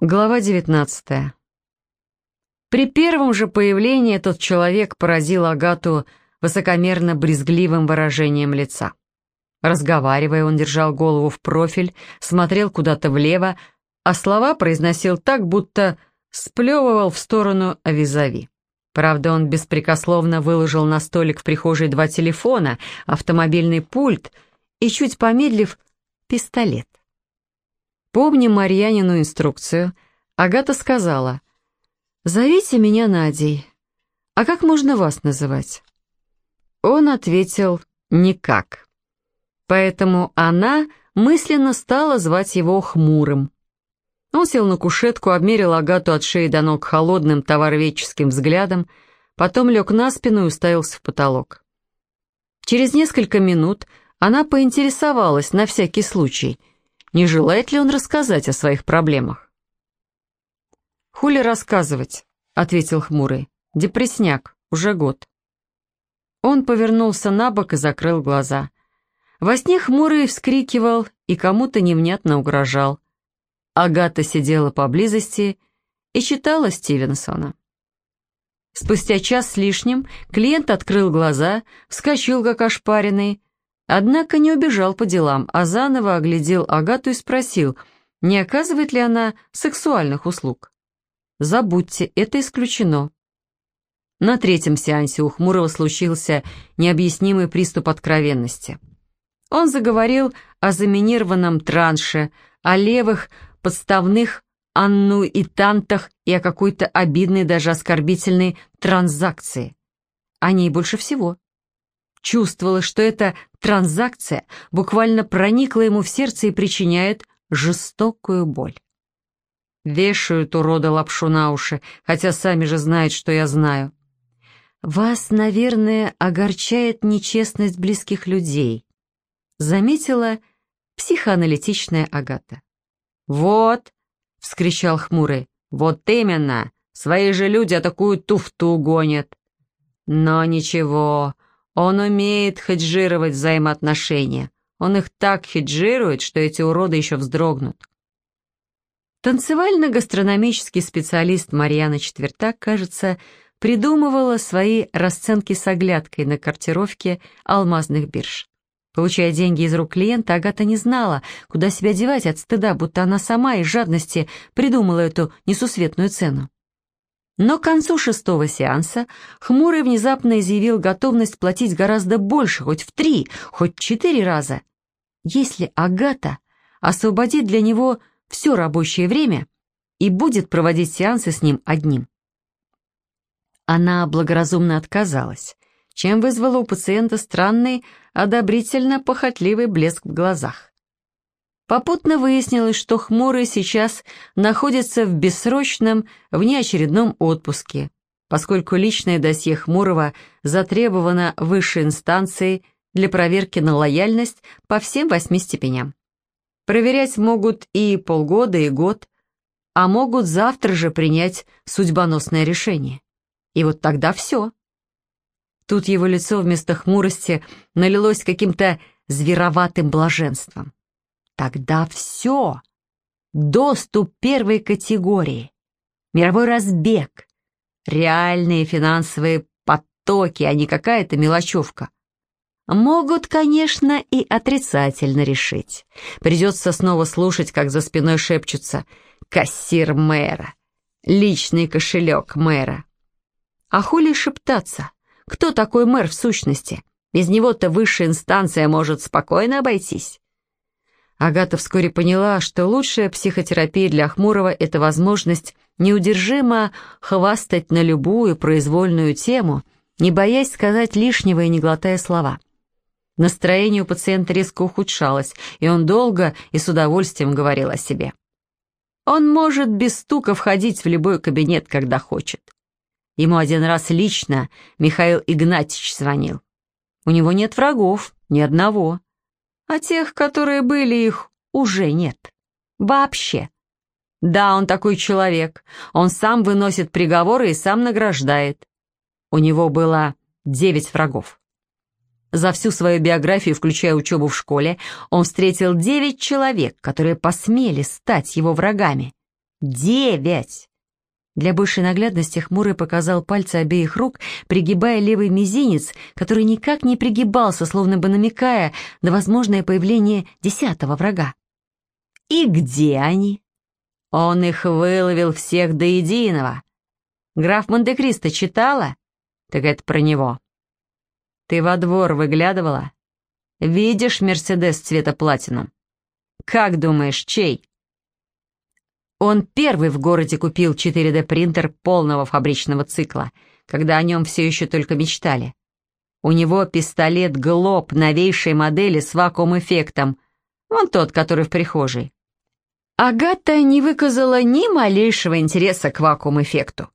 Глава 19. При первом же появлении тот человек поразил Агату высокомерно-брезгливым выражением лица. Разговаривая, он держал голову в профиль, смотрел куда-то влево, а слова произносил так, будто сплевывал в сторону авизави. Правда, он беспрекословно выложил на столик в прихожей два телефона, автомобильный пульт и, чуть помедлив, пистолет. Помня Марьянину инструкцию, Агата сказала, «Зовите меня Надей. А как можно вас называть?» Он ответил, «Никак». Поэтому она мысленно стала звать его Хмурым. Он сел на кушетку, обмерил Агату от шеи до ног холодным товароведческим взглядом, потом лег на спину и уставился в потолок. Через несколько минут она поинтересовалась на всякий случай, не желает ли он рассказать о своих проблемах. «Хули рассказывать», — ответил хмурый. «Депресняк, уже год». Он повернулся на бок и закрыл глаза. Во сне хмурый вскрикивал и кому-то невнятно угрожал. Агата сидела поблизости и читала Стивенсона. Спустя час с лишним клиент открыл глаза, вскочил как ошпаренный, Однако не убежал по делам, а заново оглядел Агату и спросил, не оказывает ли она сексуальных услуг. «Забудьте, это исключено». На третьем сеансе у Хмурого случился необъяснимый приступ откровенности. Он заговорил о заминированном транше, о левых подставных аннуитантах и о какой-то обидной, даже оскорбительной транзакции. О ней больше всего. Чувствовала, что эта транзакция буквально проникла ему в сердце и причиняет жестокую боль. Вешают урода лапшу на уши, хотя сами же знают, что я знаю. «Вас, наверное, огорчает нечестность близких людей», заметила психоаналитичная Агата. «Вот», — вскричал хмурый, — «вот именно, свои же люди такую туфту гонят». «Но ничего, он умеет хеджировать взаимоотношения. Он их так хеджирует, что эти уроды еще вздрогнут. Танцевально-гастрономический специалист Марьяна Четвертак, кажется, придумывала свои расценки с оглядкой на картировке алмазных бирж. Получая деньги из рук клиента, Агата не знала, куда себя девать от стыда, будто она сама из жадности придумала эту несусветную цену. Но к концу шестого сеанса Хмурый внезапно изъявил готовность платить гораздо больше, хоть в три, хоть в четыре раза. Если Агата освободит для него все рабочее время и будет проводить сеансы с ним одним. Она благоразумно отказалась, чем вызвала у пациента странный, одобрительно-похотливый блеск в глазах. Попутно выяснилось, что Хмурый сейчас находится в бессрочном, внеочередном отпуске, поскольку личное досье Хмурого затребовано высшей инстанцией для проверки на лояльность по всем восьми степеням. Проверять могут и полгода, и год, а могут завтра же принять судьбоносное решение. И вот тогда все. Тут его лицо вместо хмурости налилось каким-то звероватым блаженством. Тогда все. Доступ первой категории. Мировой разбег. Реальные финансовые потоки, а не какая-то мелочевка. Могут, конечно, и отрицательно решить. Придется снова слушать, как за спиной шепчутся «кассир мэра», «личный кошелек мэра». А хули шептаться? Кто такой мэр в сущности? Без него-то высшая инстанция может спокойно обойтись. Агата вскоре поняла, что лучшая психотерапия для Хмурого — это возможность неудержимо хвастать на любую произвольную тему, не боясь сказать лишнего и не глотая слова. Настроение у пациента резко ухудшалось, и он долго и с удовольствием говорил о себе. Он может без стука входить в любой кабинет, когда хочет. Ему один раз лично Михаил Игнатьевич звонил. У него нет врагов, ни одного а тех, которые были их, уже нет. Вообще. Да, он такой человек. Он сам выносит приговоры и сам награждает. У него было девять врагов. За всю свою биографию, включая учебу в школе, он встретил девять человек, которые посмели стать его врагами. Девять! Для большей наглядности Хмурый показал пальцы обеих рук, пригибая левый мизинец, который никак не пригибался, словно бы намекая на возможное появление десятого врага. «И где они?» «Он их выловил всех до единого. Граф Монте-Кристо читала? Так это про него. Ты во двор выглядывала? Видишь Мерседес цвета платинум? Как думаешь, чей?» Он первый в городе купил 4D-принтер полного фабричного цикла, когда о нем все еще только мечтали. У него пистолет «Глоб» новейшей модели с вакуум-эффектом, вон тот, который в прихожей. Агата не выказала ни малейшего интереса к вакуум-эффекту.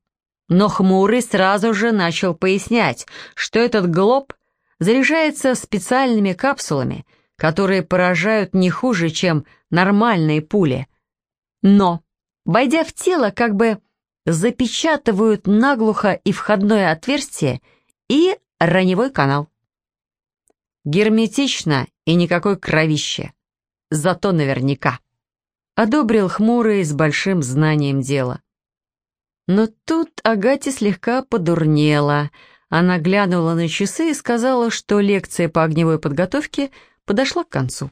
Но Хмурый сразу же начал пояснять, что этот «Глоб» заряжается специальными капсулами, которые поражают не хуже, чем нормальные пули. Но войдя в тело, как бы запечатывают наглухо и входное отверстие, и раневой канал. Герметично и никакой кровище. Зато наверняка. Одобрил хмурый с большим знанием дела. Но тут Агате слегка подурнела. Она глянула на часы и сказала, что лекция по огневой подготовке подошла к концу.